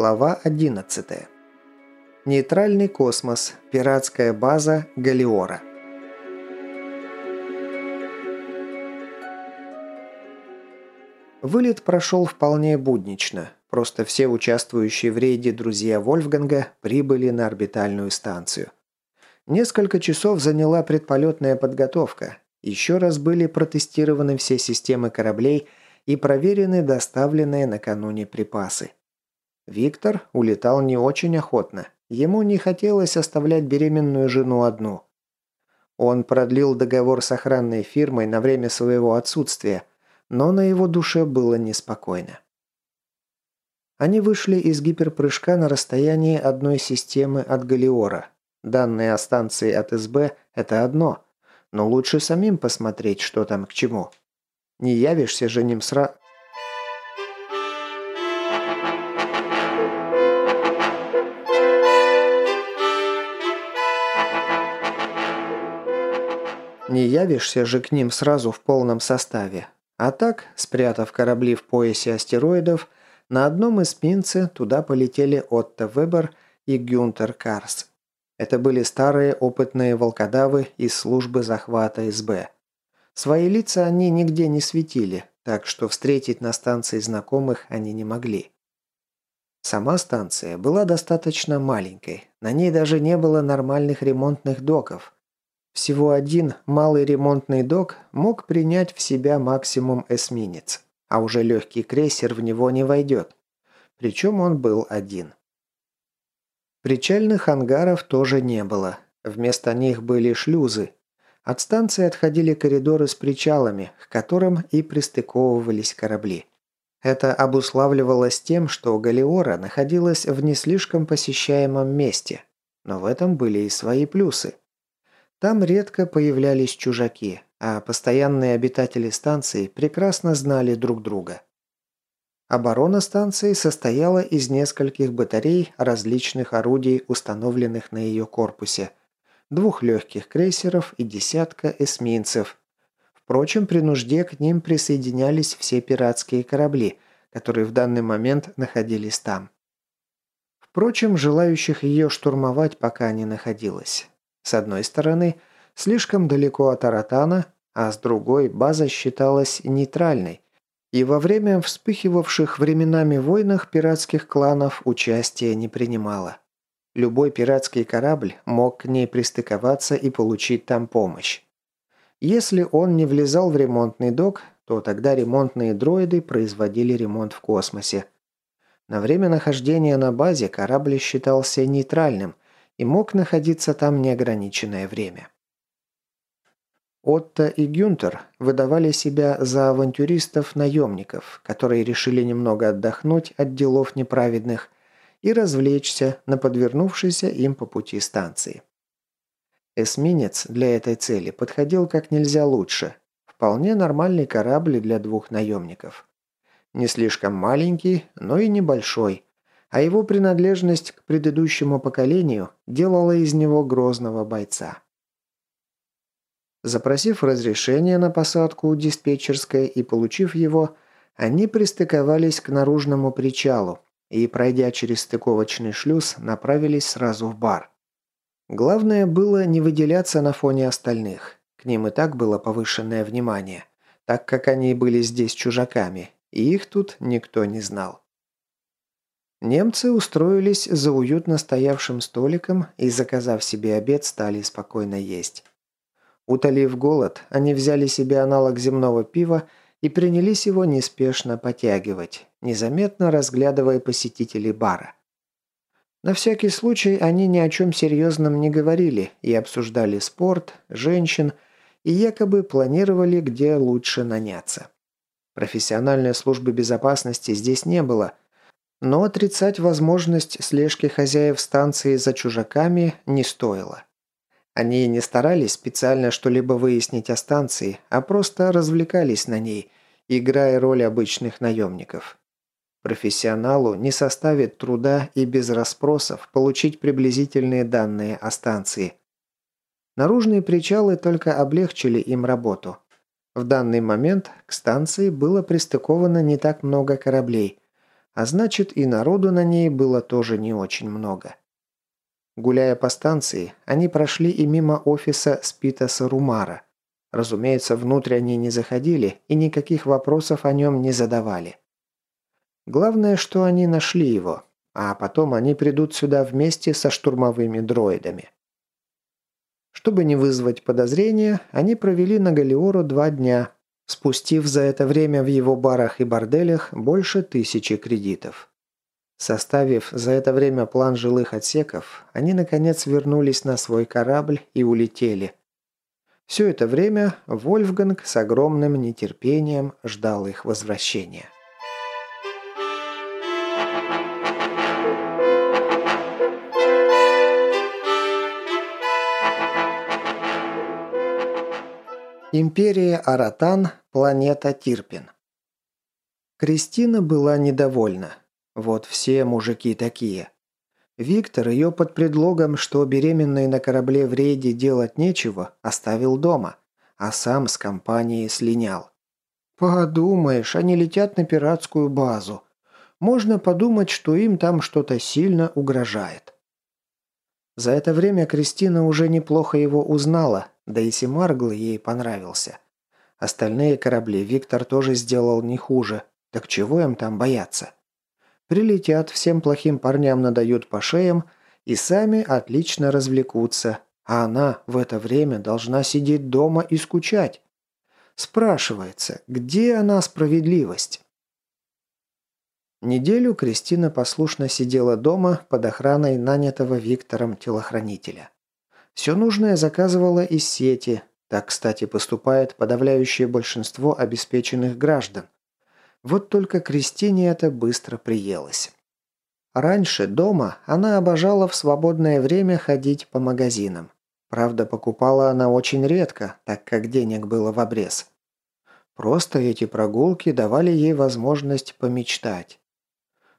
Глава 11. Нейтральный космос. Пиратская база Галиора. Вылет прошел вполне буднично. Просто все участвующие в рейде друзья Вольфганга прибыли на орбитальную станцию. Несколько часов заняла предполетная подготовка. Еще раз были протестированы все системы кораблей и проверены доставленные накануне припасы. Виктор улетал не очень охотно. Ему не хотелось оставлять беременную жену одну. Он продлил договор с охранной фирмой на время своего отсутствия, но на его душе было неспокойно. Они вышли из гиперпрыжка на расстоянии одной системы от Галиора. Данные о станции от СБ – это одно, но лучше самим посмотреть, что там к чему. Не явишься же ним сразу... Не явишься же к ним сразу в полном составе. А так, спрятав корабли в поясе астероидов, на одном эсминце туда полетели Отто Вебер и Гюнтер Карс. Это были старые опытные волкодавы из службы захвата СБ. Свои лица они нигде не светили, так что встретить на станции знакомых они не могли. Сама станция была достаточно маленькой, на ней даже не было нормальных ремонтных доков – всего один малый ремонтный док мог принять в себя максимум эсминец, а уже легкий крейсер в него не войдет. Причем он был один. Причальных ангаров тоже не было. Вместо них были шлюзы. От станции отходили коридоры с причалами, к которым и пристыковывались корабли. Это обуславливалось тем, что Галиора находилась в не слишком посещаемом месте. Но в этом были и свои плюсы. Там редко появлялись чужаки, а постоянные обитатели станции прекрасно знали друг друга. Оборона станции состояла из нескольких батарей различных орудий, установленных на ее корпусе, двух легких крейсеров и десятка эсминцев. Впрочем, при нужде к ним присоединялись все пиратские корабли, которые в данный момент находились там. Впрочем, желающих ее штурмовать пока не находилось. С одной стороны, слишком далеко от Аратана, а с другой база считалась нейтральной, и во время вспыхивавших временами войнах пиратских кланов участия не принимала. Любой пиратский корабль мог к ней пристыковаться и получить там помощь. Если он не влезал в ремонтный док, то тогда ремонтные дроиды производили ремонт в космосе. На время нахождения на базе корабль считался нейтральным, и мог находиться там неограниченное время. Отто и Гюнтер выдавали себя за авантюристов-наемников, которые решили немного отдохнуть от делов неправедных и развлечься на подвернувшейся им по пути станции. Эсминец для этой цели подходил как нельзя лучше. Вполне нормальный корабль для двух наемников. Не слишком маленький, но и небольшой – а его принадлежность к предыдущему поколению делала из него грозного бойца. Запросив разрешение на посадку у диспетчерской и получив его, они пристыковались к наружному причалу и, пройдя через стыковочный шлюз, направились сразу в бар. Главное было не выделяться на фоне остальных. К ним и так было повышенное внимание, так как они были здесь чужаками, и их тут никто не знал. Немцы устроились за уютно стоявшим столиком и, заказав себе обед, стали спокойно есть. Утолив голод, они взяли себе аналог земного пива и принялись его неспешно потягивать, незаметно разглядывая посетителей бара. На всякий случай они ни о чем серьезном не говорили и обсуждали спорт, женщин и якобы планировали, где лучше наняться. Профессиональной службы безопасности здесь не было, но отрицать возможность слежки хозяев станции за чужаками не стоило. Они не старались специально что-либо выяснить о станции, а просто развлекались на ней, играя роль обычных наемников. Профессионалу не составит труда и без расспросов получить приблизительные данные о станции. Наружные причалы только облегчили им работу. В данный момент к станции было пристыковано не так много кораблей, А значит, и народу на ней было тоже не очень много. Гуляя по станции, они прошли и мимо офиса Спитаса Румара. Разумеется, внутрь они не заходили и никаких вопросов о нем не задавали. Главное, что они нашли его, а потом они придут сюда вместе со штурмовыми дроидами. Чтобы не вызвать подозрения, они провели на Галиору два дня, спустив за это время в его барах и борделях больше тысячи кредитов. Составив за это время план жилых отсеков, они наконец вернулись на свой корабль и улетели. Все это время Вольфганг с огромным нетерпением ждал их возвращения. Империя Аратан, планета Тирпин. Кристина была недовольна. Вот все мужики такие. Виктор ее под предлогом, что беременной на корабле в рейде делать нечего, оставил дома, а сам с компанией слинял. Подумаешь, они летят на пиратскую базу. Можно подумать, что им там что-то сильно угрожает. За это время Кристина уже неплохо его узнала, да и Семаргл ей понравился. Остальные корабли Виктор тоже сделал не хуже, так чего им там бояться? Прилетят, всем плохим парням надают по шеям и сами отлично развлекутся, а она в это время должна сидеть дома и скучать. Спрашивается, где она справедливость? Неделю Кристина послушно сидела дома под охраной нанятого Виктором телохранителя. Все нужное заказывала из сети, так, кстати, поступает подавляющее большинство обеспеченных граждан. Вот только Кристине это быстро приелось. Раньше дома она обожала в свободное время ходить по магазинам. Правда, покупала она очень редко, так как денег было в обрез. Просто эти прогулки давали ей возможность помечтать.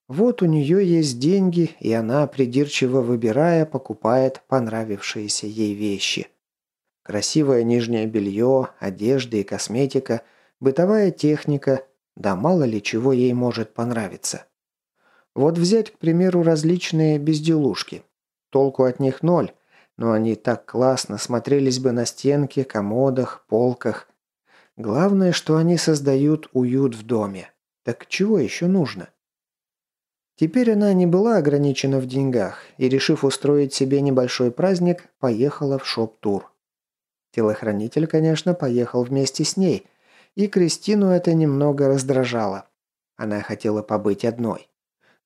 Вот у нее есть деньги, и она, придирчиво выбирая, покупает понравившиеся ей вещи. Красивое нижнее белье, одежда и косметика, бытовая техника, да мало ли чего ей может понравиться. Вот взять, к примеру, различные безделушки. Толку от них ноль, но они так классно смотрелись бы на стенке, комодах, полках. Главное, что они создают уют в доме. Так чего еще нужно? Теперь она не была ограничена в деньгах и, решив устроить себе небольшой праздник, поехала в шоп-тур. Телохранитель, конечно, поехал вместе с ней, и Кристину это немного раздражало. Она хотела побыть одной.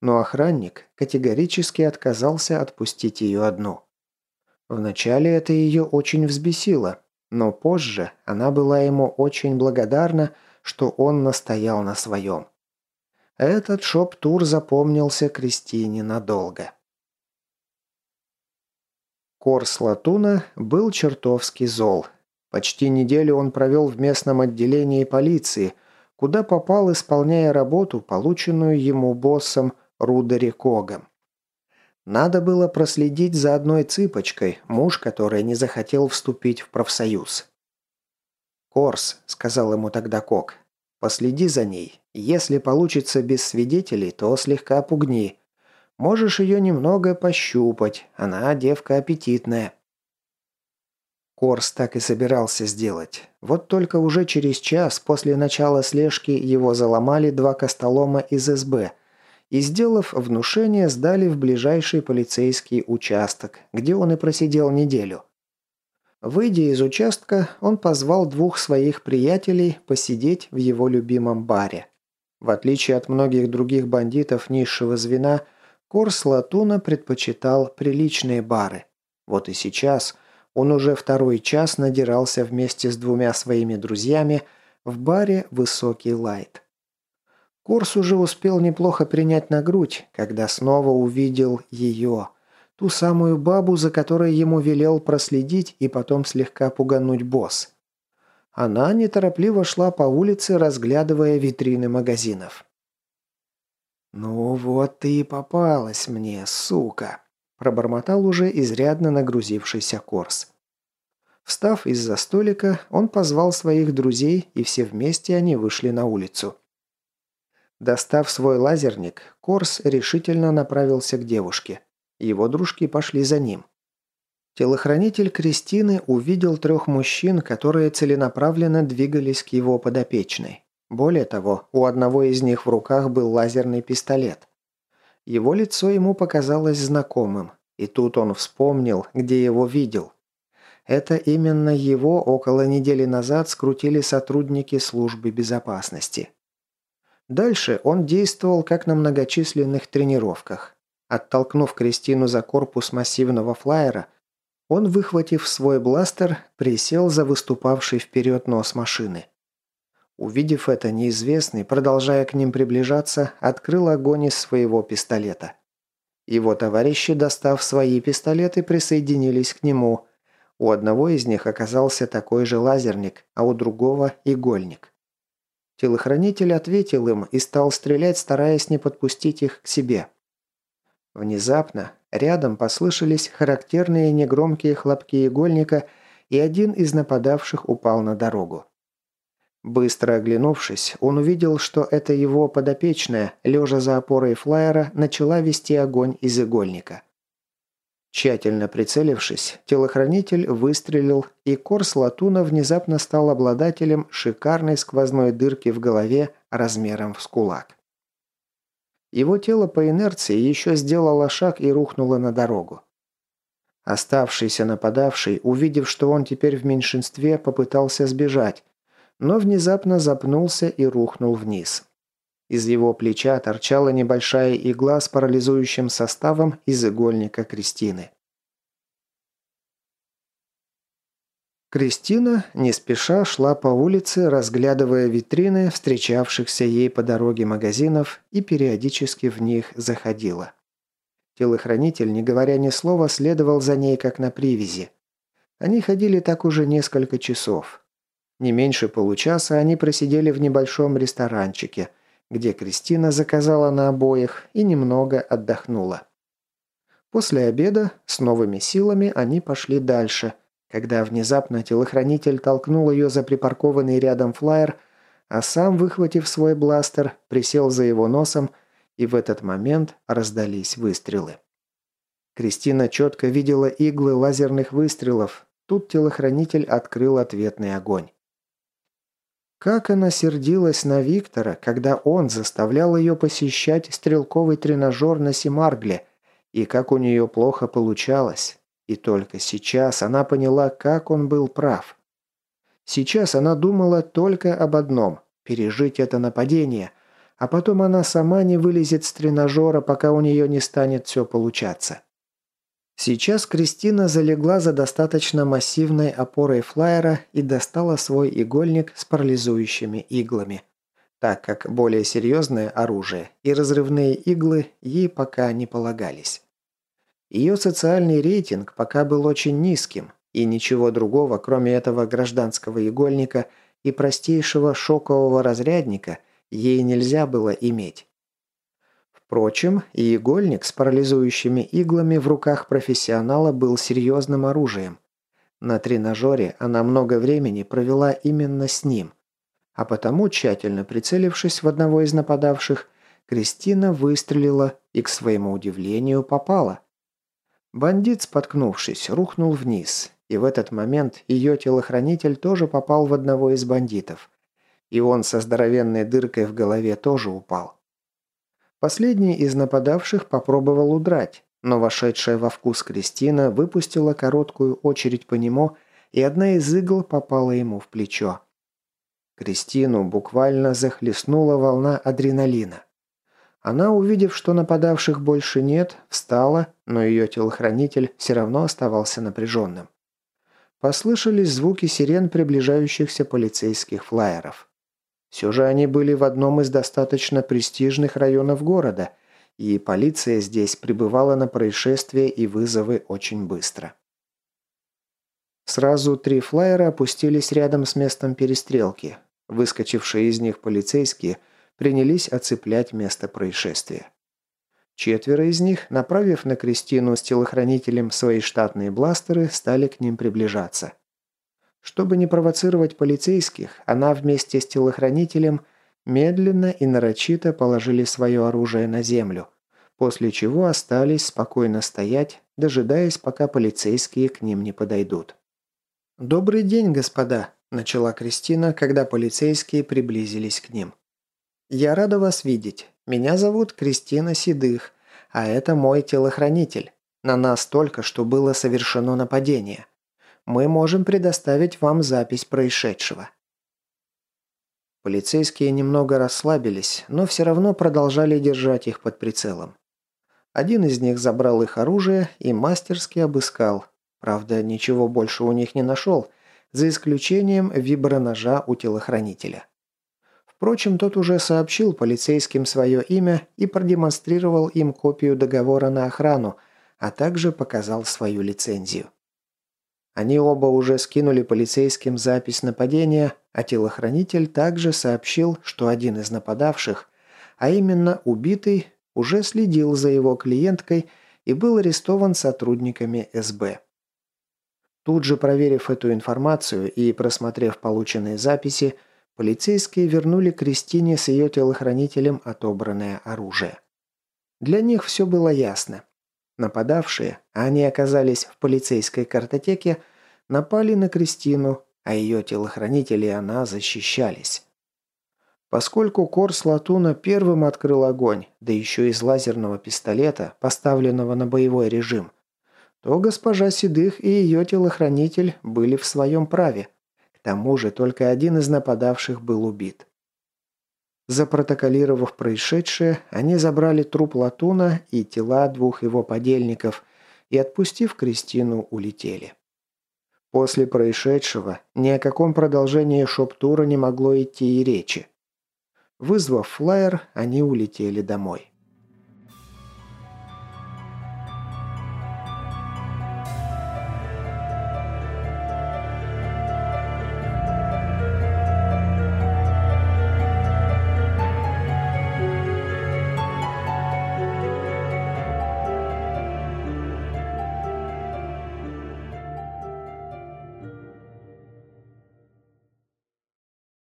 Но охранник категорически отказался отпустить ее одну. Вначале это ее очень взбесило, но позже она была ему очень благодарна, что он настоял на своем. Этот шоп-тур запомнился Кристине надолго. Корс Латуна был чертовски зол, Почти неделю он провел в местном отделении полиции, куда попал, исполняя работу, полученную ему боссом Рудери Когом. Надо было проследить за одной цыпочкой, муж которой не захотел вступить в профсоюз. «Корс», — сказал ему тогда Ког, — «последи за ней. Если получится без свидетелей, то слегка пугни. Можешь ее немного пощупать, она девка аппетитная». Корс так и собирался сделать. Вот только уже через час после начала слежки его заломали два костолома из СБ и, сделав внушение, сдали в ближайший полицейский участок, где он и просидел неделю. Выйдя из участка, он позвал двух своих приятелей посидеть в его любимом баре. В отличие от многих других бандитов низшего звена, Корс Латуна предпочитал приличные бары. Вот и сейчас – он уже второй час надирался вместе с двумя своими друзьями в баре «Высокий Лайт». Курс уже успел неплохо принять на грудь, когда снова увидел ее, ту самую бабу, за которой ему велел проследить и потом слегка пугануть босс. Она неторопливо шла по улице, разглядывая витрины магазинов. «Ну вот ты и попалась мне, сука!» Пробормотал уже изрядно нагрузившийся Корс. Встав из-за столика, он позвал своих друзей, и все вместе они вышли на улицу. Достав свой лазерник, Корс решительно направился к девушке. Его дружки пошли за ним. Телохранитель Кристины увидел трех мужчин, которые целенаправленно двигались к его подопечной. Более того, у одного из них в руках был лазерный пистолет. Его лицо ему показалось знакомым, и тут он вспомнил, где его видел. Это именно его около недели назад скрутили сотрудники службы безопасности. Дальше он действовал как на многочисленных тренировках. Оттолкнув Кристину за корпус массивного флайера, он, выхватив свой бластер, присел за выступавший вперед нос машины. Увидев это, неизвестный, продолжая к ним приближаться, открыл огонь из своего пистолета. Его товарищи, достав свои пистолеты, присоединились к нему. У одного из них оказался такой же лазерник, а у другого – игольник. Телохранитель ответил им и стал стрелять, стараясь не подпустить их к себе. Внезапно рядом послышались характерные негромкие хлопки игольника, и один из нападавших упал на дорогу. Быстро оглянувшись, он увидел, что это его подопечная, лежа за опорой флайера, начала вести огонь из игольника. Тщательно прицелившись, телохранитель выстрелил, и Корс Латуна внезапно стал обладателем шикарной сквозной дырки в голове размером в кулак. Его тело по инерции еще сделало шаг и рухнуло на дорогу. Оставшийся нападавший, увидев, что он теперь в меньшинстве, попытался сбежать, но внезапно запнулся и рухнул вниз. Из его плеча торчала небольшая игла с парализующим составом из игольника Кристины. Кристина не спеша шла по улице, разглядывая витрины встречавшихся ей по дороге магазинов и периодически в них заходила. Телохранитель, не говоря ни слова, следовал за ней как на привязи. Они ходили так уже несколько часов. Не меньше получаса они просидели в небольшом ресторанчике, где Кристина заказала на обоих и немного отдохнула. После обеда с новыми силами они пошли дальше – когда внезапно телохранитель толкнул ее за припаркованный рядом флайер, а сам, выхватив свой бластер, присел за его носом, и в этот момент раздались выстрелы. Кристина четко видела иглы лазерных выстрелов. Тут телохранитель открыл ответный огонь. Как она сердилась на Виктора, когда он заставлял ее посещать стрелковый тренажер на Семаргле, и как у нее плохо получалось. И только сейчас она поняла, как он был прав. Сейчас она думала только об одном – пережить это нападение, а потом она сама не вылезет с тренажера, пока у нее не станет все получаться. Сейчас Кристина залегла за достаточно массивной опорой флайера и достала свой игольник с парализующими иглами, так как более серьезное оружие и разрывные иглы ей пока не полагались. Ее социальный рейтинг пока был очень низким, и ничего другого, кроме этого гражданского игольника и простейшего шокового разрядника, ей нельзя было иметь. Впрочем, и игольник с парализующими иглами в руках профессионала был серьезным оружием. На тренажере она много времени провела именно с ним. А потому, тщательно прицелившись в одного из нападавших, Кристина выстрелила и, к своему удивлению, попала. Бандит, споткнувшись, рухнул вниз, и в этот момент ее телохранитель тоже попал в одного из бандитов. И он со здоровенной дыркой в голове тоже упал. Последний из нападавших попробовал удрать, но вошедшая во вкус Кристина выпустила короткую очередь по нему, и одна из игл попала ему в плечо. Кристину буквально захлестнула волна адреналина. Она, увидев, что нападавших больше нет, встала, но ее телохранитель все равно оставался напряженным. Послышались звуки сирен приближающихся полицейских флайеров. Все же они были в одном из достаточно престижных районов города, и полиция здесь прибывала на происшествия и вызовы очень быстро. Сразу три флайера опустились рядом с местом перестрелки. Выскочившие из них полицейские – принялись оцеплять место происшествия. Четверо из них, направив на Кристину с телохранителем свои штатные бластеры, стали к ним приближаться. Чтобы не провоцировать полицейских, она вместе с телохранителем медленно и нарочито положили свое оружие на землю, после чего остались спокойно стоять, дожидаясь, пока полицейские к ним не подойдут. «Добрый день, господа», – начала Кристина, когда полицейские приблизились к ним. «Я рада вас видеть. Меня зовут Кристина Седых, а это мой телохранитель. На нас только что было совершено нападение. Мы можем предоставить вам запись происшедшего». Полицейские немного расслабились, но все равно продолжали держать их под прицелом. Один из них забрал их оружие и мастерски обыскал. Правда, ничего больше у них не нашел, за исключением виброножа у телохранителя. Впрочем, тот уже сообщил полицейским свое имя и продемонстрировал им копию договора на охрану, а также показал свою лицензию. Они оба уже скинули полицейским запись нападения, а телохранитель также сообщил, что один из нападавших, а именно убитый, уже следил за его клиенткой и был арестован сотрудниками СБ. Тут же проверив эту информацию и просмотрев полученные записи, полицейские вернули Кристине с ее телохранителем отобранное оружие. Для них все было ясно. Нападавшие, а они оказались в полицейской картотеке, напали на Кристину, а ее телохранители и она защищались. Поскольку Корс Латуна первым открыл огонь, да еще из лазерного пистолета, поставленного на боевой режим, то госпожа Седых и ее телохранитель были в своем праве. К тому же только один из нападавших был убит. Запротоколировав происшедшее, они забрали труп Латуна и тела двух его подельников и, отпустив Кристину, улетели. После происшедшего ни о каком продолжении шоп-тура не могло идти и речи. Вызвав флайер, они улетели домой.